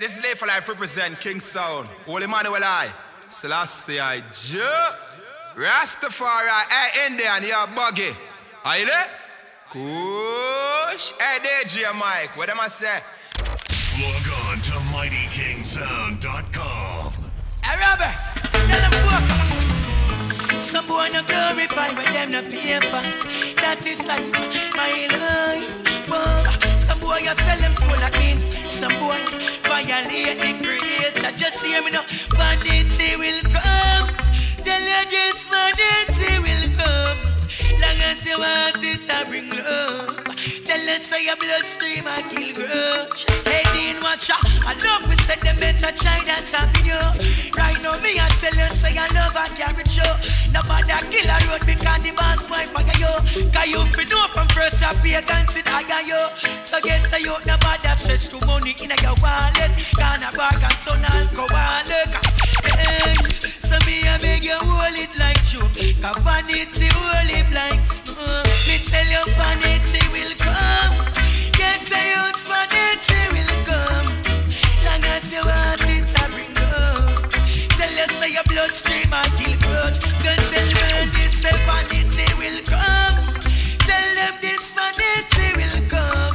this is Lay for Life represent King Sound. Holy Manuel I. Selassie I. Jew. Rastafari. Hey, Indian, you're buggy. Are you there? Kush. Hey, DJ Mike. What am I say? Log on to MightyKingSound.com. Hey, eh, Robert. Tell them focus. Some boy no glorify, but them no pay for. That is life, my life. Bob. Boy you sell them soul like mint. Some boy violate the creator. Just hear me now. Vanity will come. Tell you this vanity will come. Long as you want it, I bring love. Tell us say your bloodstream I kill grudge. Hey, Dean Watcher, I love we said them better try that you. Right now, me I tell you say I love I carry show. Nobody kill a road because the boss wife I got you. Cause you fi know from first I pay guns it I got you. So get to you, nobody stress to money in your wallet. Gonna bag and turn alcoholic. Hey, so me I beg you hold it like you. Cause vanity hold it like snow. Me tell you vanity will come. Get to youth vanity will come. Long as you want it, I bring up. Tell you say your bloodstream I kill grudge. Go tell them this vanity will come. Tell them this vanity will come.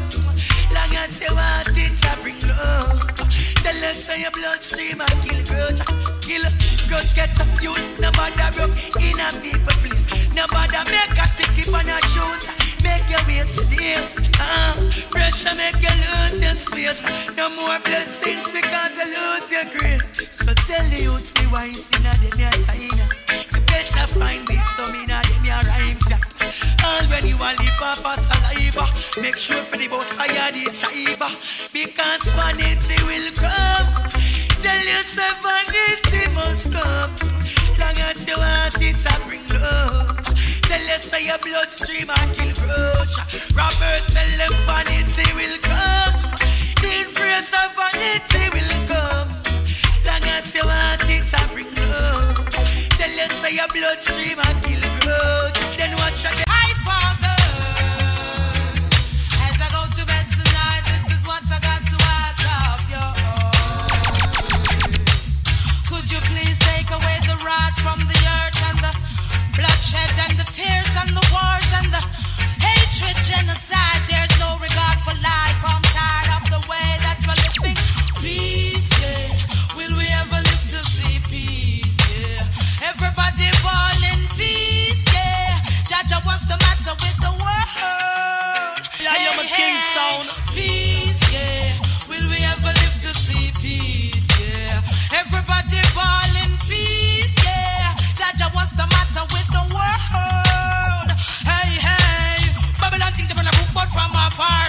Long as you want it, I bring love. Us say your bloodstream I kill grudge. Kill grudge get up use. Nobody broke in a people please. Nobody make a ticket on your shoes. Make your waist deals. Uh, pressure make you lose your space. No more blessings because you lose your grace. So tell the youths me why you sing at them your China. You better find wisdom in a them your rhymes. Yeah. And when you a live off a saliva, make sure for the boss I had the shiva. Because vanity will come. Tell yourself vanity must come. Long as you want it, I bring love. Tell you say your bloodstream I kill grudge. Robert tell them vanity will come. The influence of vanity will come. Long as you want it, I bring love. Tell you say your bloodstream I kill grudge. Then watch again. Tears and the wars and the hatred, genocide? There's no regard but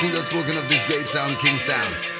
See the spoken of this great sound, King Sound?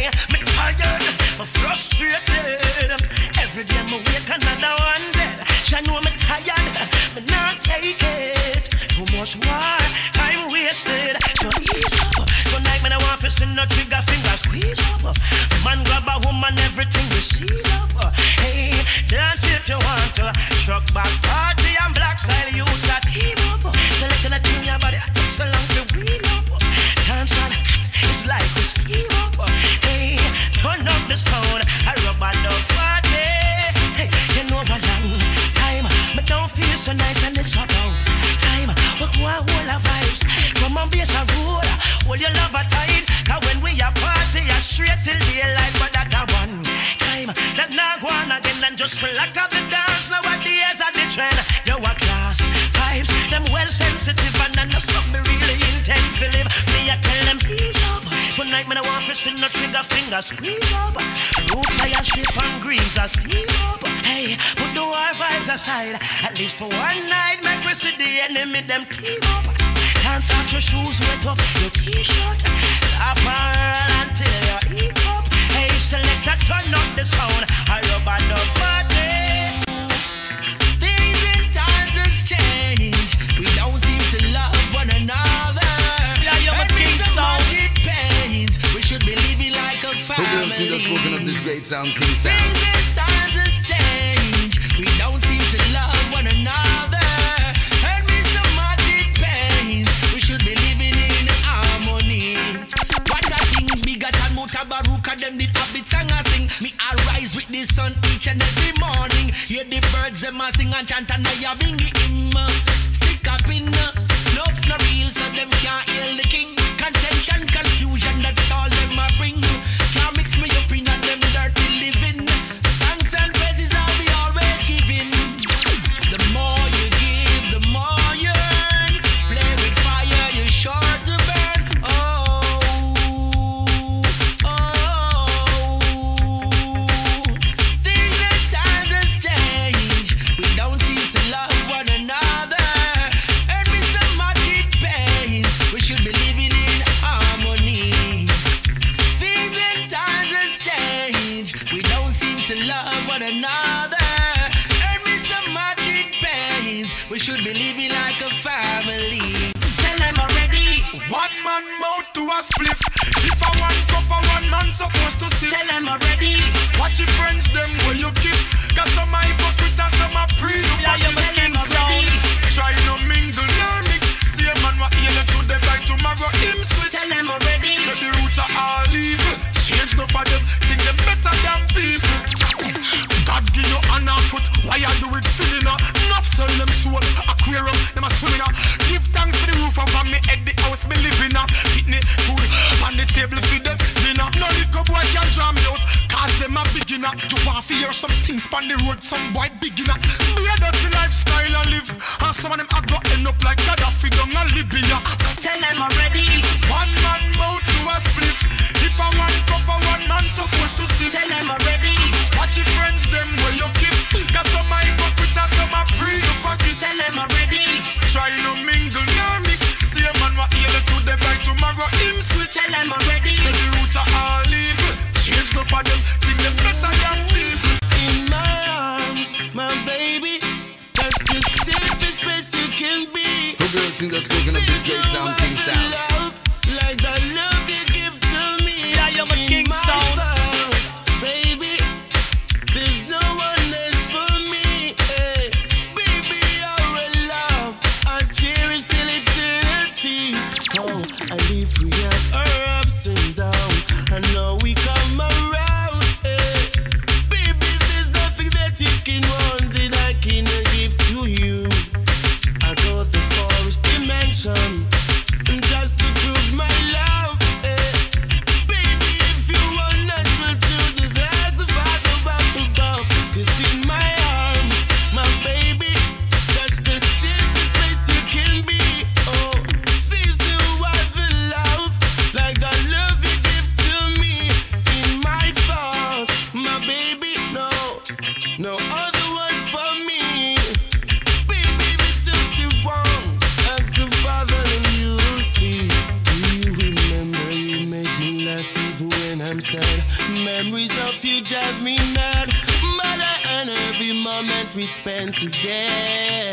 day. Me tired, me frustrated. Every day me wake another one dead. She know me tired, me not take it. Too much war, time wasted. So ease up. Tonight me no want to see no trigger finger squeeze up. Man grab a woman, everything we see up. Hey, dance if you want to. Truck back, part your lover tight. Cause when we are party, I straight till daylight. But that a one time. That not go on again and just relax a bit. fingers, no trigger finger, squeeze up. Root fire, ship and greens, are squeeze up. Hey, put the war vibes aside. At least for one night, make we see the enemy, them team up. Dance off your shoes, wet up your t-shirt. Laugh and until your eat up. Hey, select that, turn up the sound. I rub on the butt. great sound, king sound. times has changed. We don't seem to love one another. Hurt me so much it pains. We should be living in harmony. What a king bigger than Mutabaruka, them the habit song I sing. Me a rise with the sun each and every morning. Hear the birds them a sing and chant and I a bingy him. Stick up in, love no real so them can't heal spliff. If I want cup, I want man supposed to sip. Tell them already. Watch your friends, them some boy beginner. Spent together.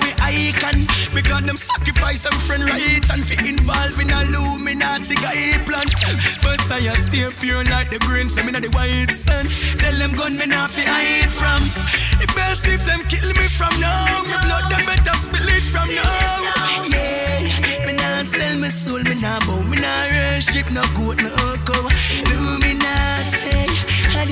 Way icon, because them sacrifice them friend rights and fi involve in a Illuminati guy plan. But I stay pure like the green me not the white sun. Tell them gunmen off fi hide from. It best if them kill me from now. My blood them better spill it from now. Yeah, me not sell my soul, me not bow, me not worship no goat, no cow. Illuminati.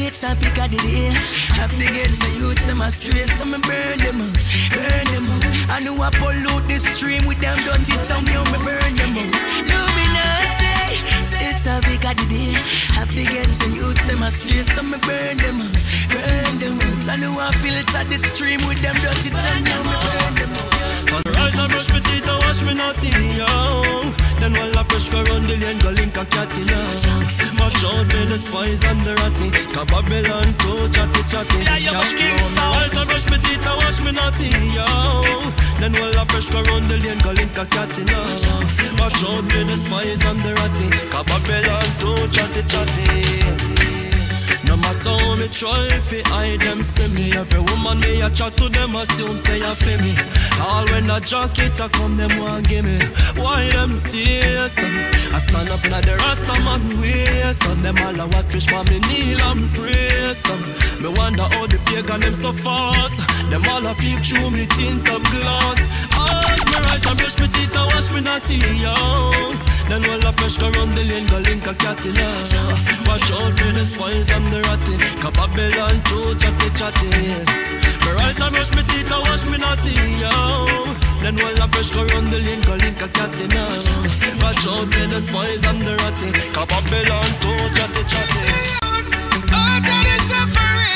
The day. Have to get the youths them astray So me burn them out, burn them out. I know I pollute the stream with them dirty tongue Yo, me burn them out. Illuminati It's a big of Have to get the youths them astray So me burn them out, burn them out. I know I filter the stream with them dirty tongue Yo, me burn them out Rise and brush and wash me naughty, yo. Then while I fresh go round the lane, go link a cat in Watch out for the spies and the ratty. Cause Babylon too chatty chatty. Yeah, you're king sound. Rise and brush and wash me naughty, yo. Then while I fresh go round the lane, go link a cat in Watch out for the spies and the ratty. Cause Babylon too chatty chatty. No matter how me try fi hide them see me Every woman me a chat to them assume say a fi me. All when a jacket a come them want give me. Why them stay so I stand up na the rasta man way So them all a what fish for me kneel and pray so Me wonder how the pagan them so fast. Them all a peep through me tint up glass. As me rise and brush me teeth and wash me naughty yo. Then while I fresh go round the lane go link a cat in Watch out for the spies and the ratty Cause Babylon too chatty chatty Me rise and brush me teeth and wash me naughty yo. Then while I fresh go round the lane go link a cat in Watch out for the spies and the ratty Cause Babylon too chatty chatty After the suffering,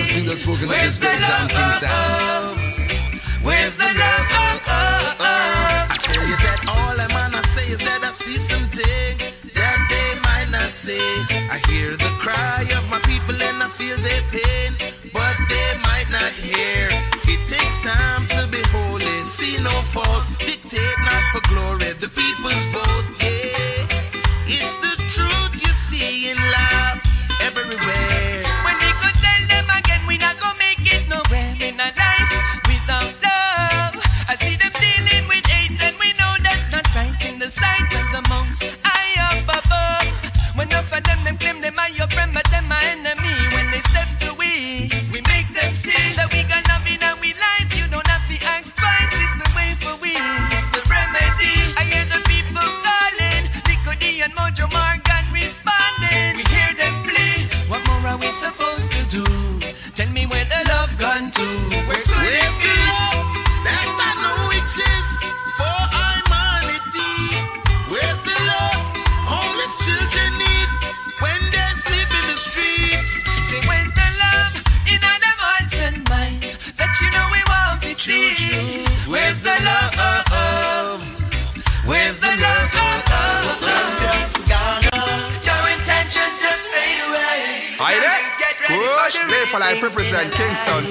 real singer spoken like a Spence and King sound. Where's the love? I tell you that all I'm gonna say is that I see some things that they might not see. I hear the cry of my people and I feel their pain, but they might not hear. It takes time to be holy, see no fault, dictate not for glory, the people's vote. represent Kingston.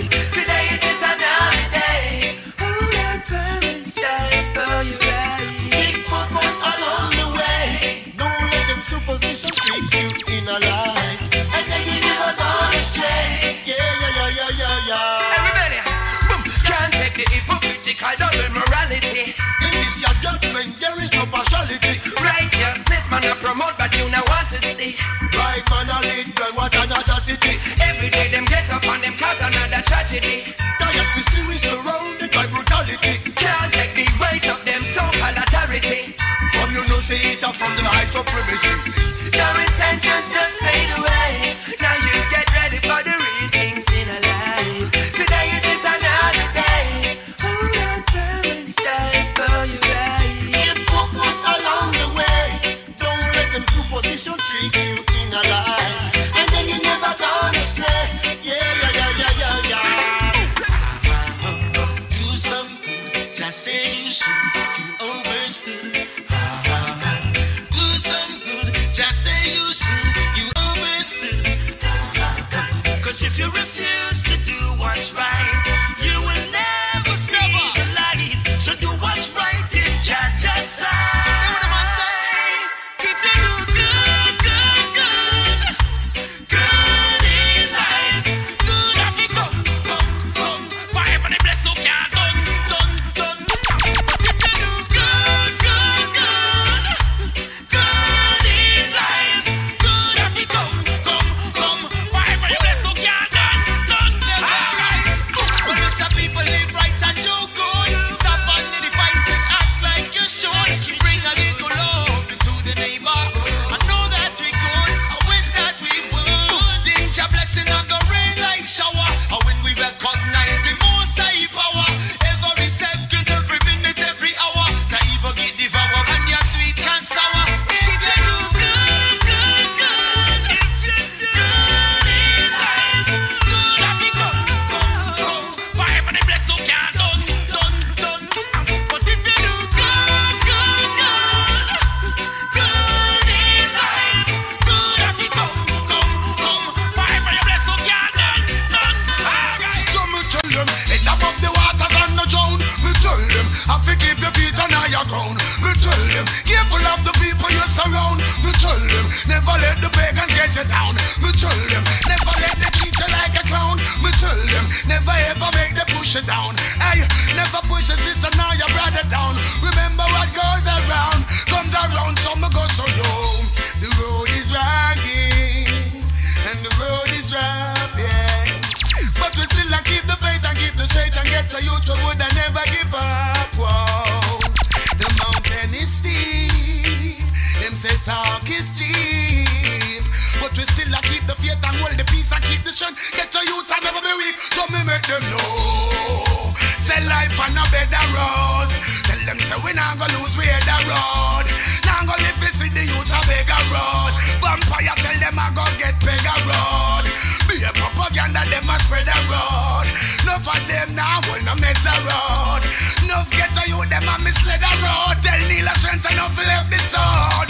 position. Get to youth and never be weak. So me make them know. Say life and a of rose. Tell them say we not gonna lose, we head the road. Now gonna live this in the youth a bigger road. Vampire tell them I go get bigger road. Be a propaganda, them a spread the road. No for them now will no make the road. Enough get to you, them a misled the road. Tell Neil a strength enough left the sword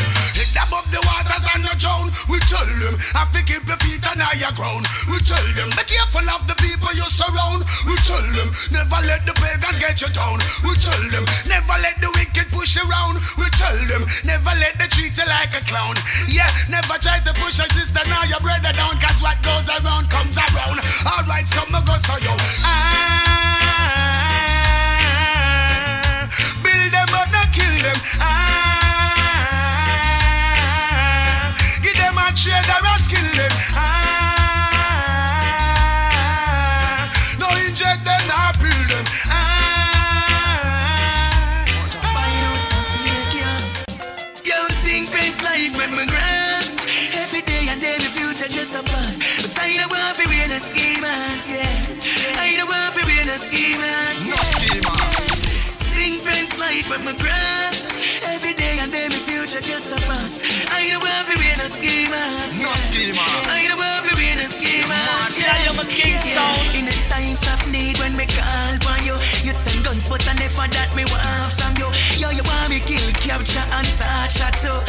tell them, I think keep your feet on higher ground. We tell them, be careful of the people you surround. We tell them, never let the pagans get you down. We tell them, never let the wicked push you around. We tell them, never let them treat you like a clown. Yeah, never try to push your sister now your brother down. Cause what goes around comes around. Alright, some go so yo. ah, build them but not kill them. ah. Shader has killed them. Ah, no inject them, now build them. Ah, Yo, sing face life, make me grasp. Every day and every future just a pass. But I know I'm schemas, yeah. weed from my grass. Every day and day, my future just a pass. I ain't worth being a schemas. No schemas. I ain't worth being a schemas. Yeah, I'm a king sound. In the times of need, when me call for you, you send guns, but I never that me want from you. Yo, you want me kill, capture, and touch, too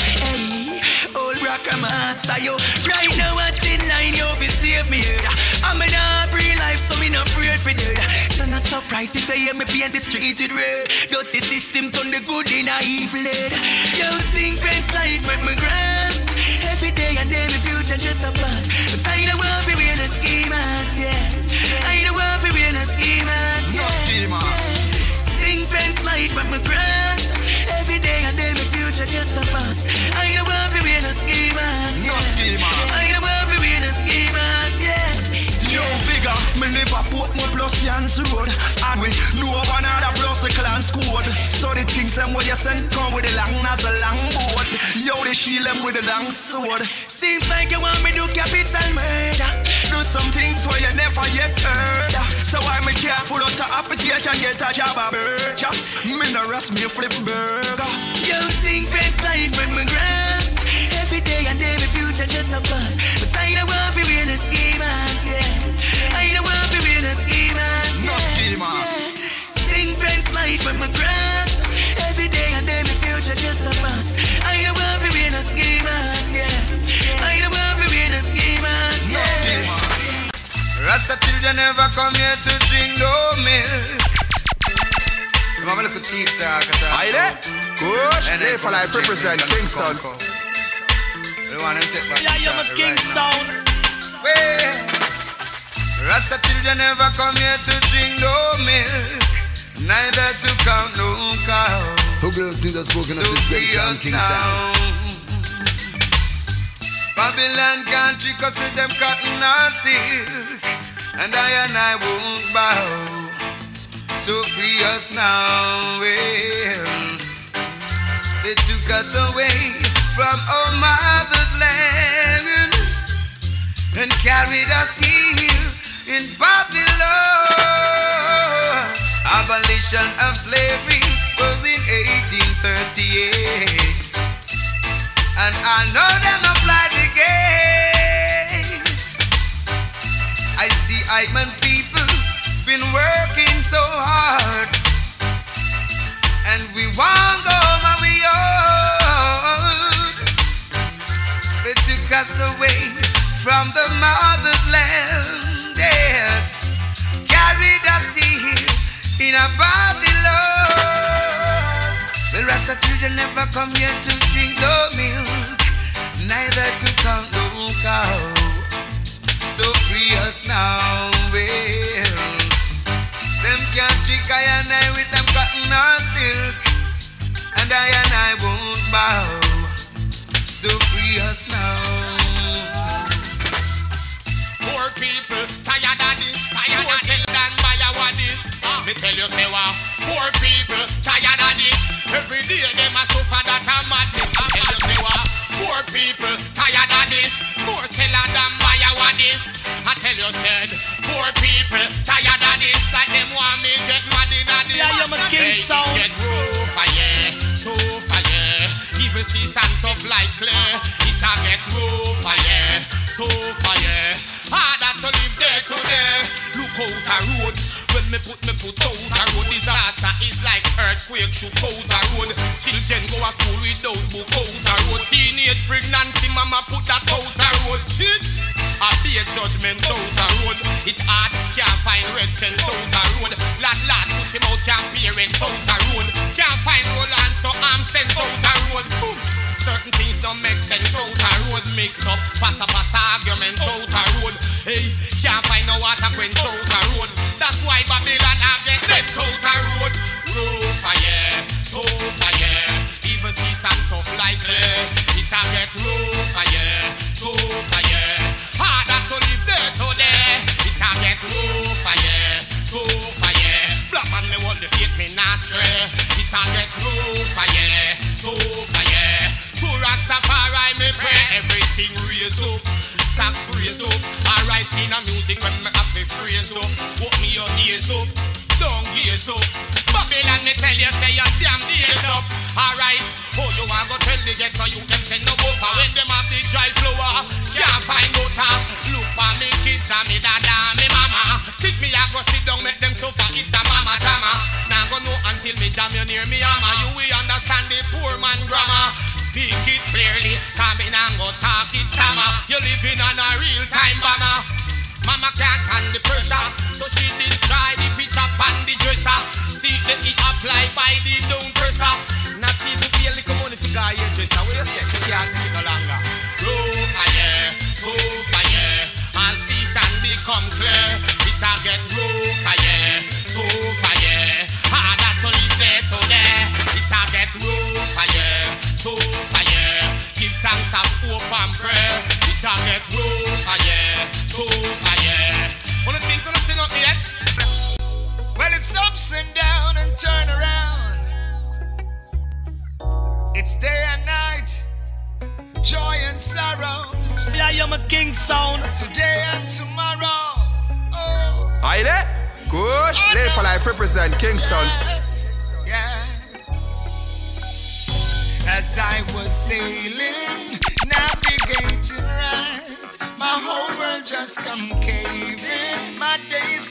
rock a master, yo. Right now, what's in line, yo, be save me, yeah. I'm in a free life, so me not afraid for dead. So no surprise if I hear me paint the street with red. Dirty system turn the good in a evil head. Yo, sing best life with my grass. Every day and day, my future just a pass. But I know what we wear the schemas, yeah. I know what we wear the schemas, yeah. No schemas. Yeah sing fence life with my grass. Every day and day, my future just a pass. I know what to be in a schemas, No schemas. I don't want to be in a schemas, yeah. Yo, figure, me live a Portmore plus Yans Road. And we know one another plus the clan squad. So the things them what you send come with the long as a long board. Yo, they shield them with the long sword. Seems like you want me to capital murder. Do some things where you never yet heard So I me careful out the application get a job a burger Me no rest me flip burger. Yo, sing face life, make me day, my future just a buzz. But I don't want to be in a schemas, yeah. I don't want to be in a No yeah. schemas. yeah. Sing fence life, make me grass. Every day and day, my future just a buzz. I don't want to be in a schemas, yeah. I don't want to be in a schemas, No yeah. schemas Rasta children never come here to drink no milk. Remember look at cheap talk. Aye there? Good. They for life represent Kingston. They want them take back Yeah, the you're my title king now. sound. Well, Rasta children never come here to drink no milk, neither to count no cow. Who girls sing the spoken of this great free sound, King Sound? Babylon can't trick us with them cotton or silk, and I and I won't bow. So free us now. Well, they took us away from our mother's land and carried us here in Babylon. Abolition of slavery was in 1838. And I know them apply the gate. I see Eichmann people been working so hard. And we won't go where we took us away from the mother's land. Yes. Carried us here in a Babylon. The rest of children never come here to drink no milk, neither to count no cow. So free us now, well. Them can't trick I and I with them cotton or silk, and I and I won't bow. So free us now. People, tired of this, tired of this. than buy what this. Ah. Me tell you, say what? Poor people, tired of this. Every day them a suffer that a madness. I tell you, say what? Poor people, tired of this. More seller than buy what this. I tell you, said. Poor people, tired of this. Like them want me get mad in a this. Yeah, you're my king Hey, sound. Get rough, yeah, tough, yeah. Even see sand tough like clay. It a get rough, yeah, tough, yeah. Harder to live day to day. Look out a road. When me put me foot out a road, disaster is like earthquake shook out a road. Children go to school without book out a road. Teenage pregnancy, mama put that out a road. Shit. A a judgment out a road. It hard, can't find red cent out a road. Landlord put him out, can't pay rent out a road. Can't find Roland, so I'm sent out a road. Boom. Certain things don't make sense out a road. Mix up, pass a pass argument out a road. Hey, can't find no water quench out a road. That's why Babylon have get them out a road. Yeah, tough a yeah. Even see some tough like clay. It a get yeah, tough a yeah. Harder to live day to day. It a get yeah, tough a yeah. Black man me want the faith me not stray. It a get roof a yeah, tough To Rastafari me pray everything raise up. Tax raise up. Alright in a music when me have to phrase up. Put me your ears up. Don't gaze up. Babylon me tell you say your damn days up. Alright. Oh you want go tell the ghetto you them send no buffer when them have the dry flower. Can't find butter. Look for me kids and me dada me mama. Think me I go sit down make them suffer. It's a mama drama. Now go know until me jam you near me hammer. You will understand the poor man grammar. Speak it clearly, come in and go talk it stammer. You're living on a real time bomber. Mama can't stand the pressure, so she destroy the picture on the dresser. See the it apply by the down presser. Not even pay little money for guy hairdresser. What you say? She can't take it no longer. Roof fire, roof fire, all station become clear. It get Life represent Kingston. yeah. As I was sailing, navigating right, my whole world just come caving. My days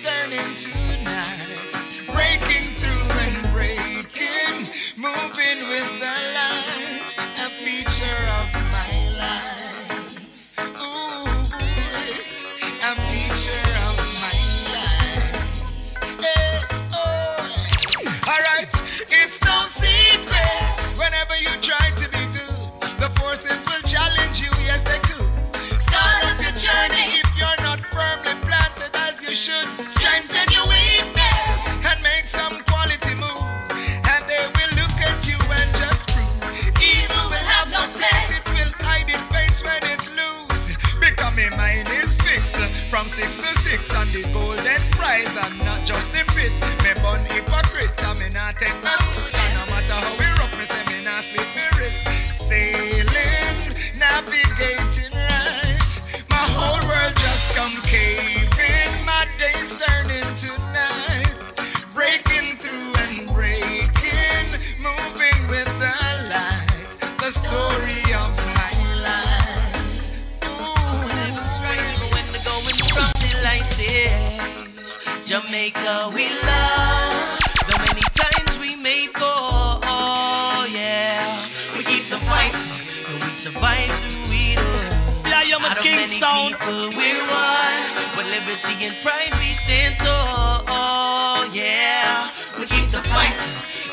and no matter how we rough, me say me not. Sailing, navigating right. My whole world just come caving. My days night. Breaking through and breaking. Moving with the light. The story of my life. When the Jamaica we love survive through it all. I'm a king many sound people we're one? But liberty and pride we stand tall Yeah. We keep the fight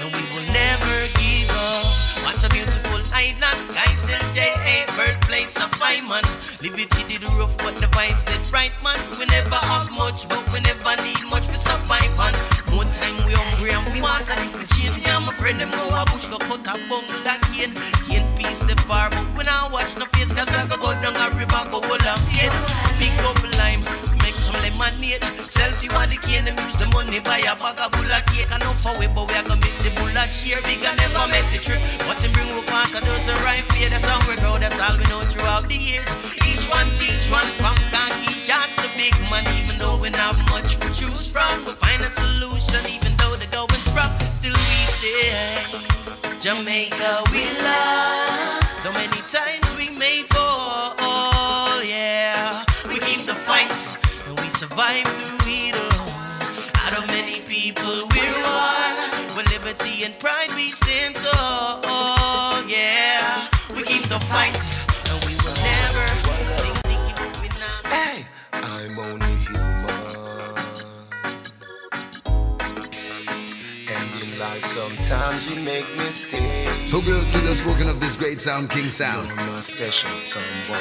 And we will never give up. What a beautiful island Guys, LJA Birthplace of man. Live it, it did rough But the vibes did money Buy a bag of bull of cake. And up for we But we a gonna make the bull a share. Big and never make the trip. But them bring we quarter dozen right here That's how we grow That's all we know throughout the years. Each one teach one From khaki shots to big money. Even though we're not much to choose from We find a solution Even though the going's rough. Still we say Jamaica we love mistakes. Who will see the spoken of this great sound, King Sound? You're my special someone.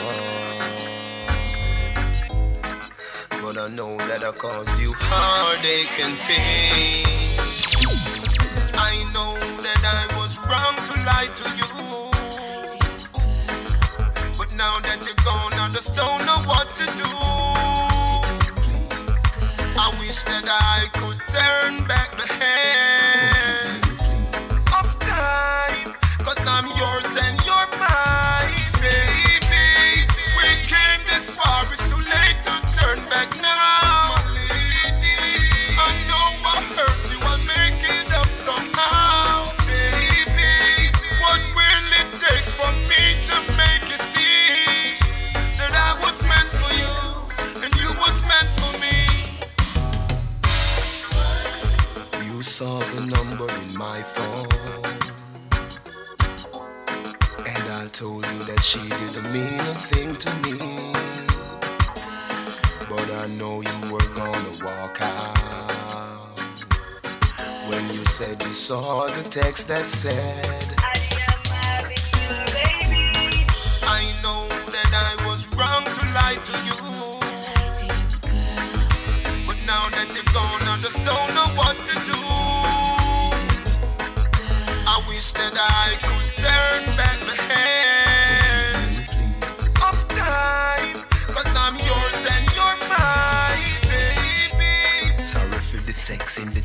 But I know that I caused you heartache and pain. I know that I was wrong to lie to you. But now that you're gone, I just don't know what to do. I wish that I could turn back I know you were gonna walk out. When you said you saw the text that said,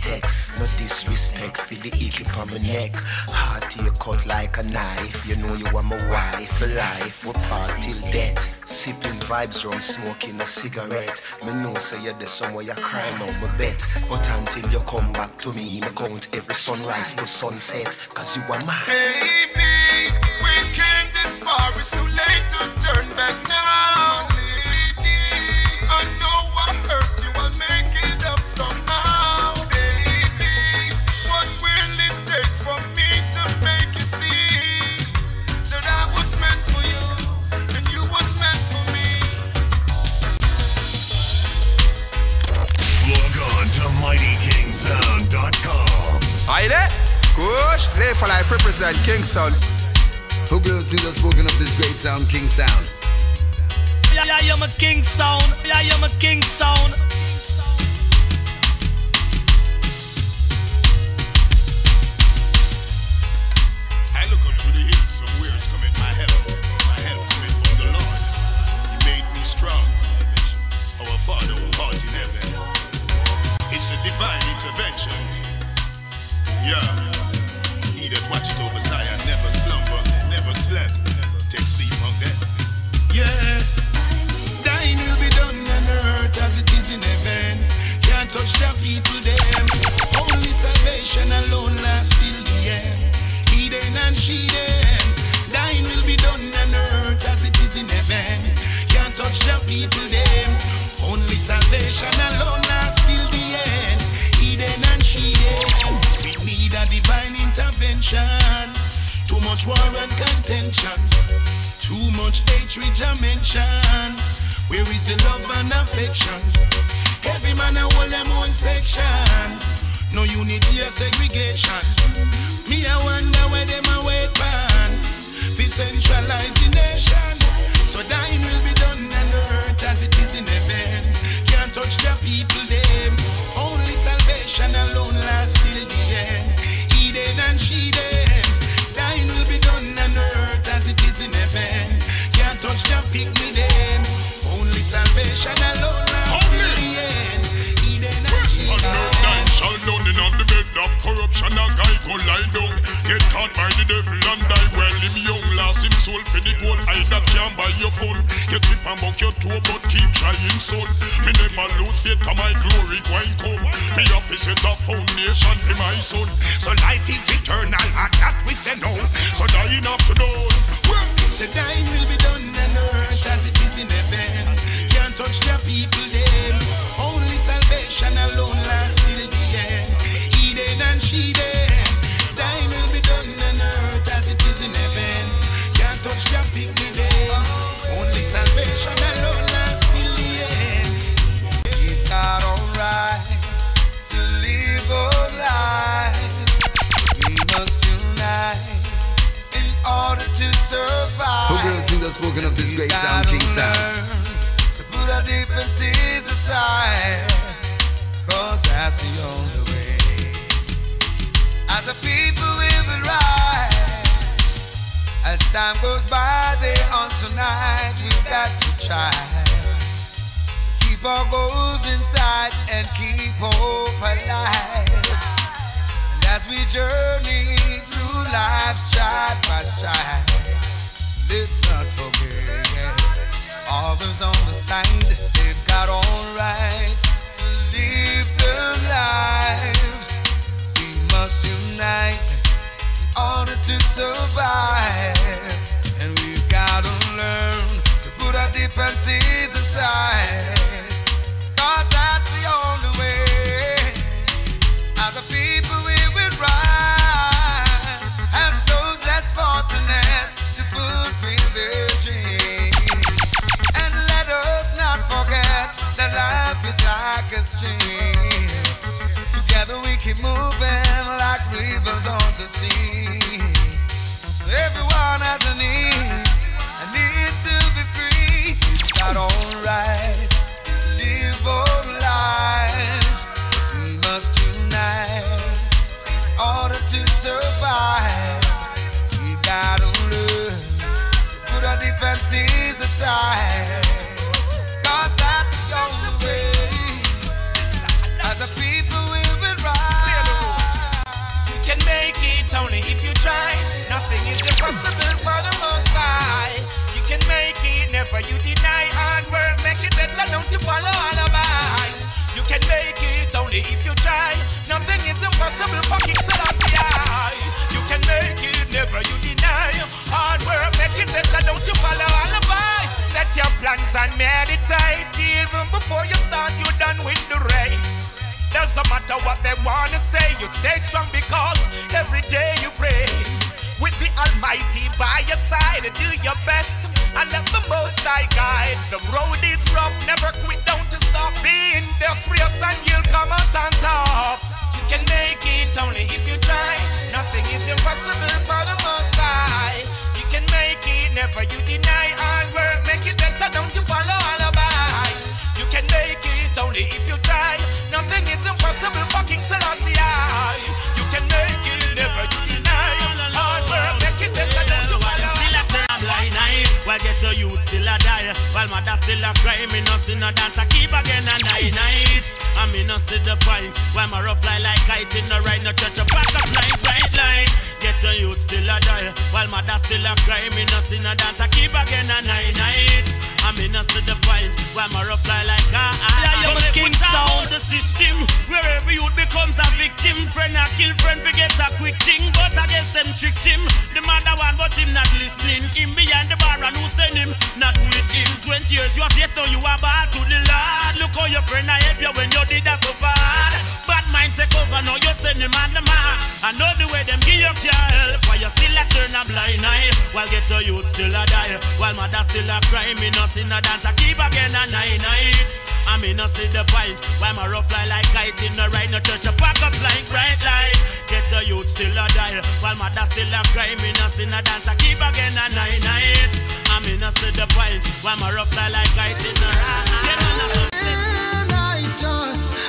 No disrespect for the icky on my neck. Heart you cut like a knife. You know you are my wife for life. We part till death. Sipping vibes rum, smoking a cigarette. Me know say you're the somewhere you crime on my bet. But until you come back to me, me count every sunrise to sunset. Cause you are mine. Baby, we came this far, it's too late to turn back now. Kush, lay for life represent King Sound. Who girls sing the spoken of this great sound, King Sound? Yeah, yeah, I'm a king sound. Yeah, I'm a king sound. Intervention. Too much war and contention. Too much hatred I mention. Where is the love and affection? Every man a hold them own section. No unity or segregation. Me I wonder where them a wait pan. We centralize the nation. So thine will be done on earth as it is in heaven. Can't touch the people them. Only salvation alone lasts salvation alone lasts till the end. Eden and shall down in on the bed of corruption. A guy go lie down. Get caught by the devil and die. Well him young Lost him soul for the gold. Eye that can't buy your phone. You trip and buck your toe but keep trying son. Me never lose faith cause my glory going come Me have to set a foundation for my son. So life is eternal and that we say no. So dying after dawn well, Say thine will be done on earth as it is in heaven. Can't touch the people them. Only salvation alone lasts till survive. Who girls sing the spoken of this great sound, King Sound? To put our differences aside, cause that's the only way. As a people, we will rise. As time goes by, day on tonight, we've got to try. Keep our goals inside and keep hope alive. And as we journey through life, stride by stride, let's not forget others on the side. They've got all right to live their lives. We must unite in order to survive. Only if you try. Nothing is impossible for King Selassie. You can make it, never you deny. Hard work, make it better, don't you follow all advice. Set your plans and meditate. Even before you start, you're done with the race. Doesn't matter what they wanna say, you stay strong because every day you pray. With the Almighty by your side, and do your best and let the Most High guide. The road is rough, never quit, don't stop. Be industrious and you'll come out on top. You can make it only if you try. Nothing is impossible for the Most High. You can make it, never you deny. Hard work, make it better, don't you follow all advice. You can make it only if you try. Nothing is impossible for King Selassie. You can make it, never you deny. A die. While mother still a cry, me no see no dance. I keep again a night night. I me no see the point. Why my rough fly like kite in no ride no church a pack up line bright line. Get the youth still a die. While mother still a cry, me no see no dance. I keep again a night night. I me no see the point. Why my rough fly like kite. Yeah, But King we talk Sound. about the system. Where every youth becomes a victim. Friend a kill friend, forget a quick thing. But I guess them tricked him. Not with him. 20 years you have yes, now you are bad to the Lord. Look how your friend I help you when you did that so bad. Bad mind take over, now you send him on the mark. I know the way them give you care help. Why you still a blind eye? While get your youth still a die. While mother still a cry, me no see no dance. I keep again a night night. I me no see the point. Why my rough fly like kite in the right no church a pack up like bright light. Get the youth still a die. While mother still a cry, me no see no dance. I keep again a night night. I me no see the point. Why my rough fly like kite in the right. Can I just?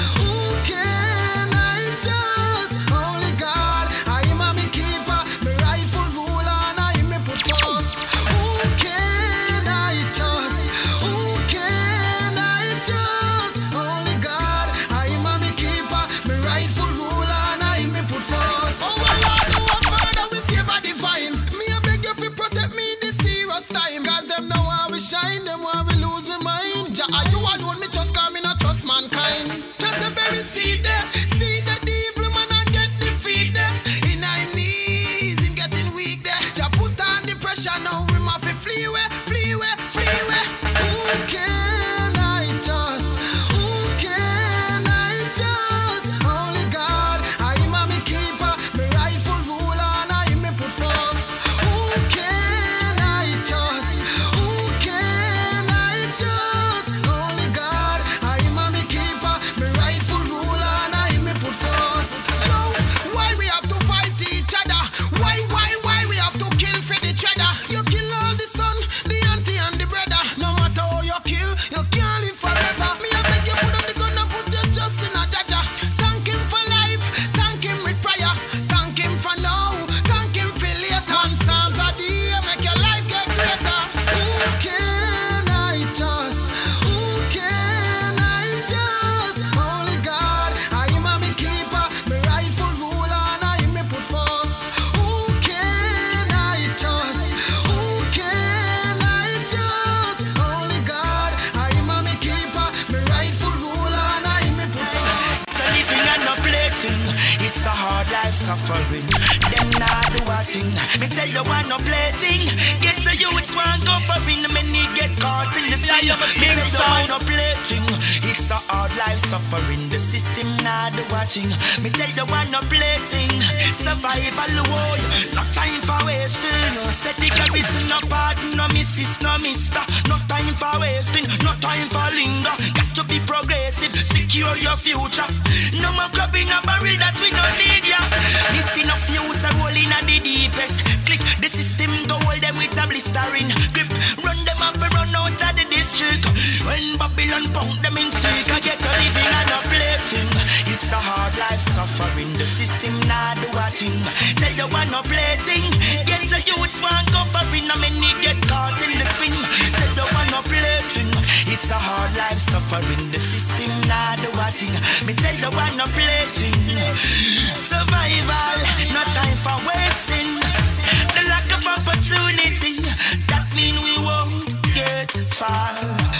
Not do a thing. Me tell you one no plating. Get to you, it's one go for in. Many get caught in the sky. Me tell you one no plating. It's a hard life suffering. The system not do a thing. Me tell you one no plating. Survival war, no time for wasting. Set the garrison no pardon, no missus, no mister. No time for wasting, no time for linger. Got to be progressive. Secure your future. No more crab in a barrel that we don't need ya. Missing a future rolling at deepest. Click the system, go hold them with a blistering grip. Run them off the. When Babylon punk them in sick, I get a living and a plaything. It's a hard life suffering. The system not do a thing. Tell you one no plaything. Get the youths one covering. I many get caught in the spin. Tell you one no plaything. It's a hard life suffering. The system not do a thing. Me tell you one no plaything. Survival, no time for wasting. The lack of opportunity, that mean we won't far.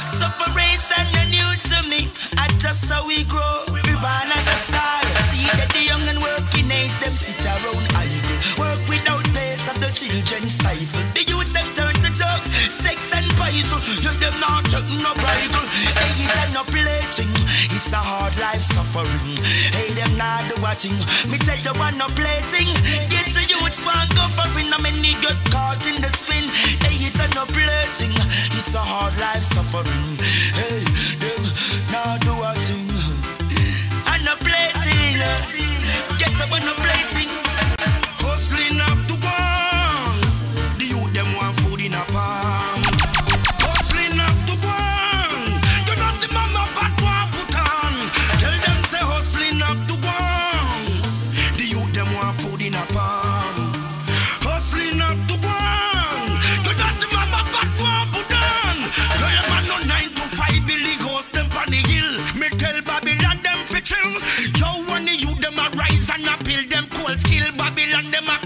Sufferation are new to me, I just how we grow. We born as a star. See that the young and working age them sit around idle. The children stifle. The youths them turn to drug, sex and poison. You them not taking no bridle. Hey, it ain't no plaything. It's a hard life suffering. Hey, them not do a thing. Me tell you one no plaything. Get the youths one covering. I many get caught in the spin. Hey, it ain't no plaything. It's a hard life suffering. Hey, them not a thing. And no plaything. Get up and no plaything. Hustling hill. Me tell Babylon them fi chill. Yo when the youth them a rise and a build them cold skill. Babylon them a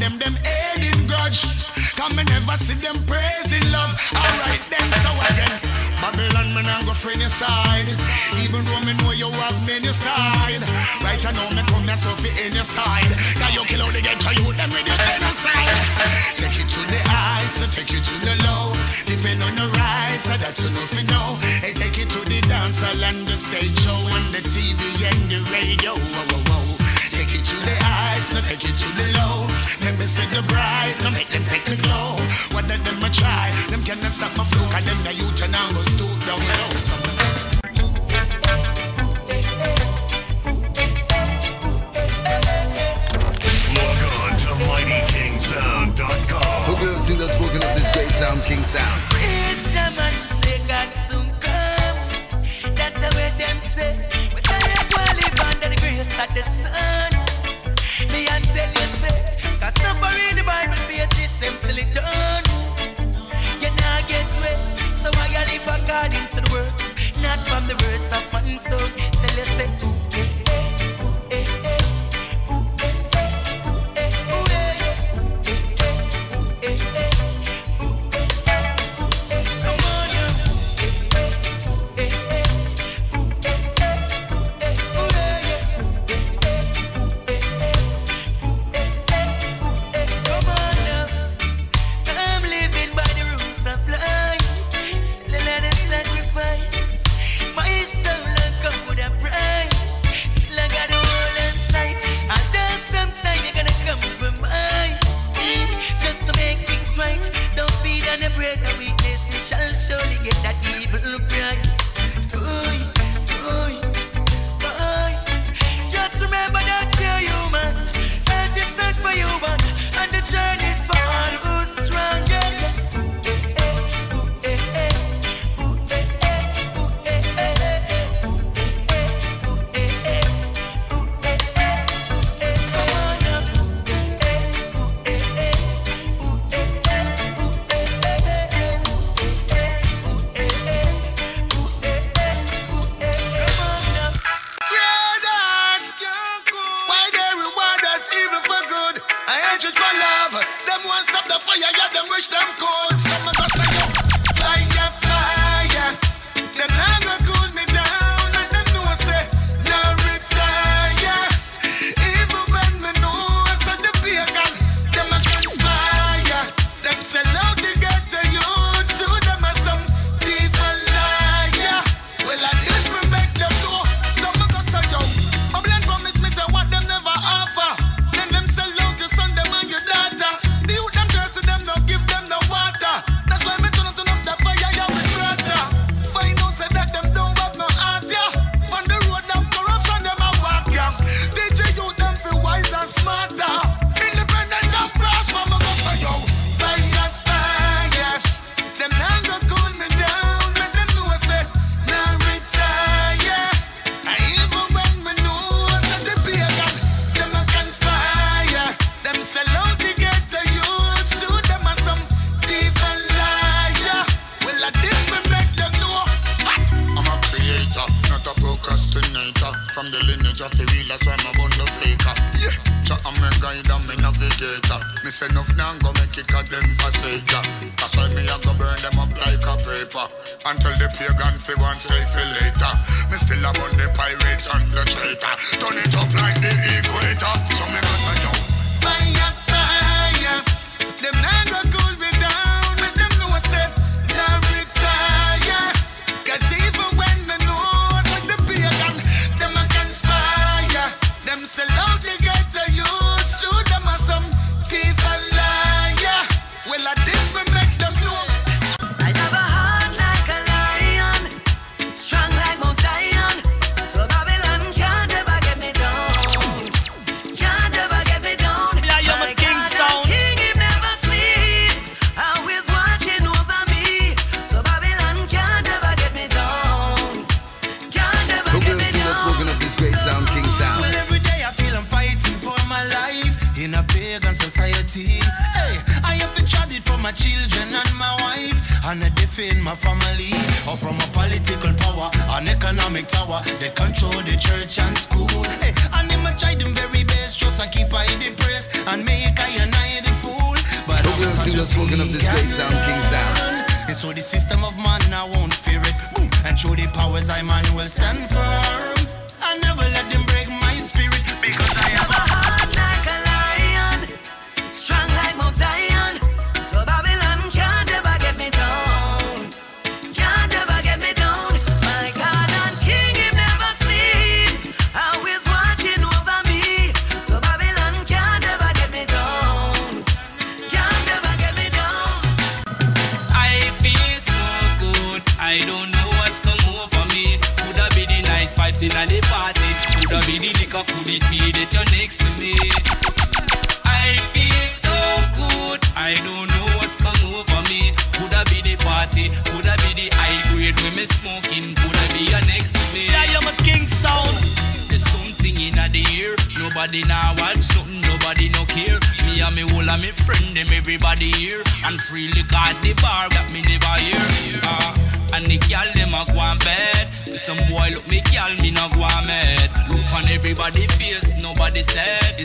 them, them aiding grudge. Come and never see them praising love. Alright, then so again. Babylon, man, I go friend your side. Even though me know you have many side. Right, I know me come fi in your side. Cause you kill all the ghetto youth, them with your genocide. Take it to the heights, so take it to the low. Defend on the rise, so that you know fi know. Hey, take it to the dance hall and the stage show me try. Them cannot stop my flow, cause them and I'm gonna stoop down low. have seen us up this great sound, King Sound. from the words of man. So tell you, say, ooh.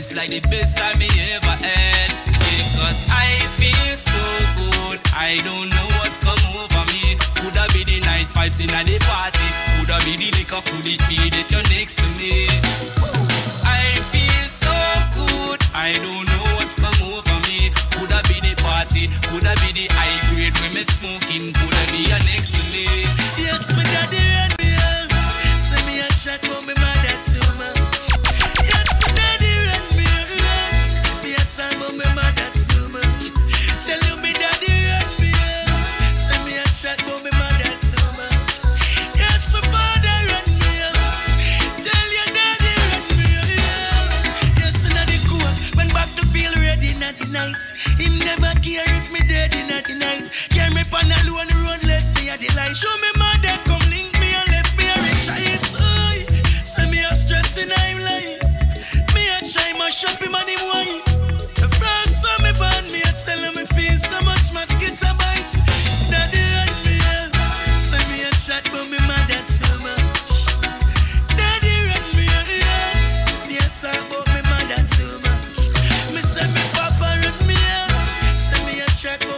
It's like the best night. Him never care if me dead inna the night. Carry me pan alone road left me at the light. Show me mother come link me and left me a rich eyes. Say me a stress in I'm life. Me a try my shop him and him wife. The first one me born me a tell him me feel so much mosquito bites. Daddy run me out. Say me a chat but me mother too much. Daddy run me out. Me a talk Say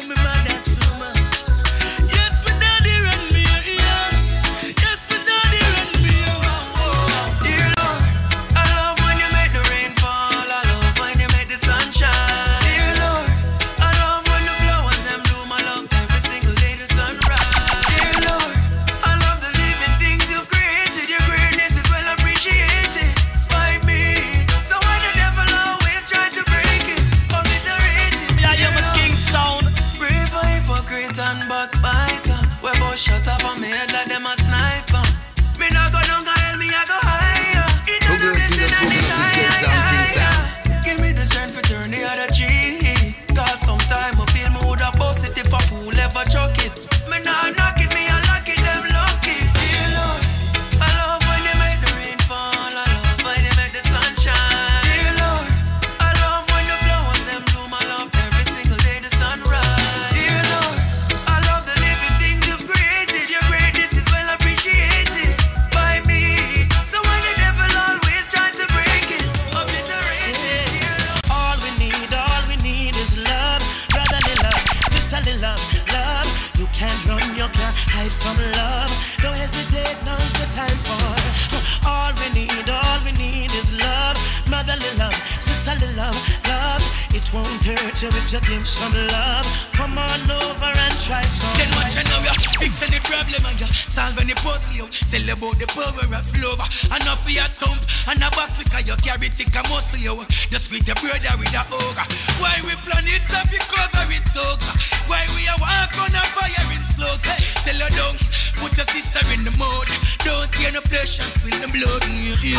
you carry thick a muscle you just with your brother with a ogre. Why we plan it up you cover it soaker why we a walk on a fire in slow tell her down put your sister in the mud don't tear no flesh and spill the blood yeah.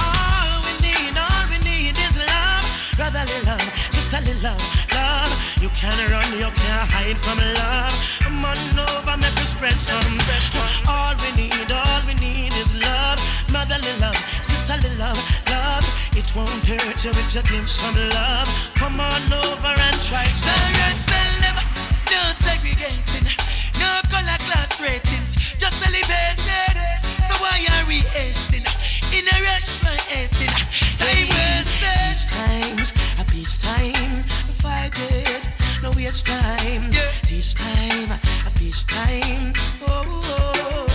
All we need, all we need is love, brotherly love, sisterly love, love. You can't run, you can't hide from love. Come on over, make us spread some. All we need, all we need is love, motherly love, sisterly love, love. It won't hurt you if you give some love. Come on over and try some. Cyrus will never, no segregating, no color class ratings, just elevated. So why are we hasting? In a rush for hating, time wasted. These times, peace time, fight it, no waste time. This time, peace time. Oh, oh,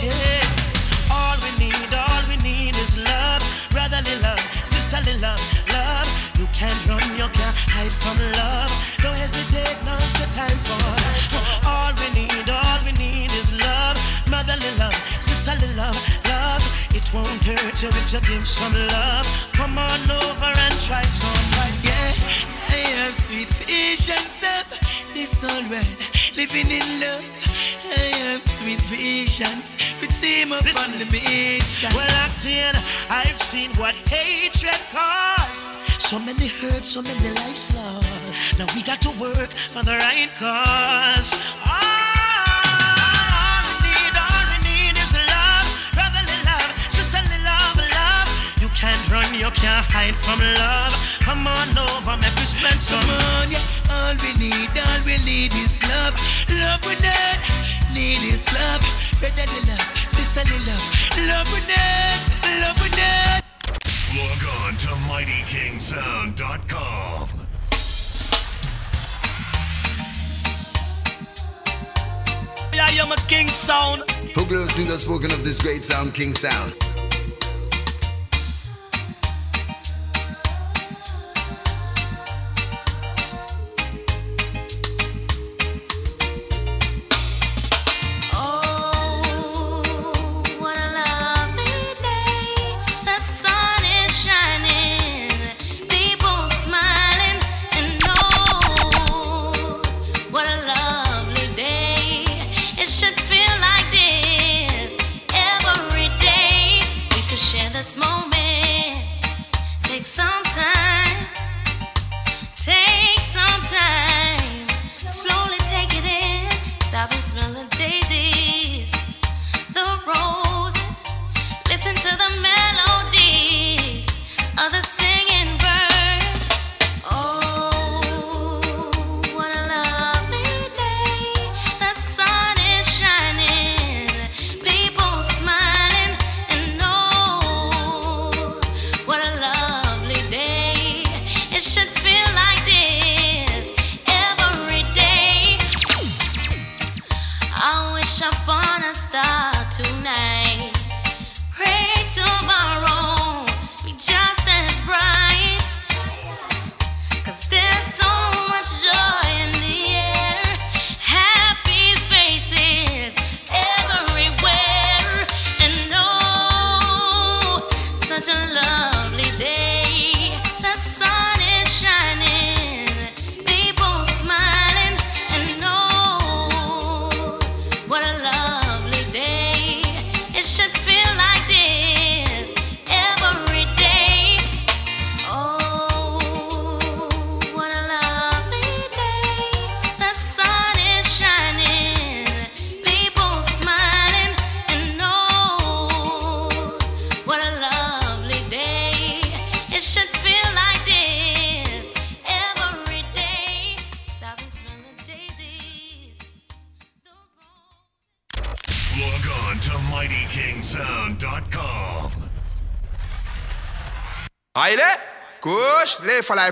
yeah. All we need, all we need is love, brotherly love, sisterly love, love. You can't run, you can't hide from love. Don't hesitate, now's the time for. All we need, all we need is love, motherly love, sisterly love, love. Won't hurt you if you give some love. Come on over and try some. Yeah, I have sweet visions of this whole world, living in love. I have sweet visions with him up on the mission. Well, acting, I've seen what hatred cost. So many hurt, so many lives lost. Now we got to work for the right cause. All on, you can't hide from love. Come on over, make we spend some. Come on, yeah. All we need, all we need is love. Love we need, need is love. Brotherly love, sisterly love. Love we need, love we need. Log on to MightyKingSound.com. I am a king sound. Who glows in the spoken of this great sound, King Sound?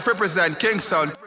represent Kingston.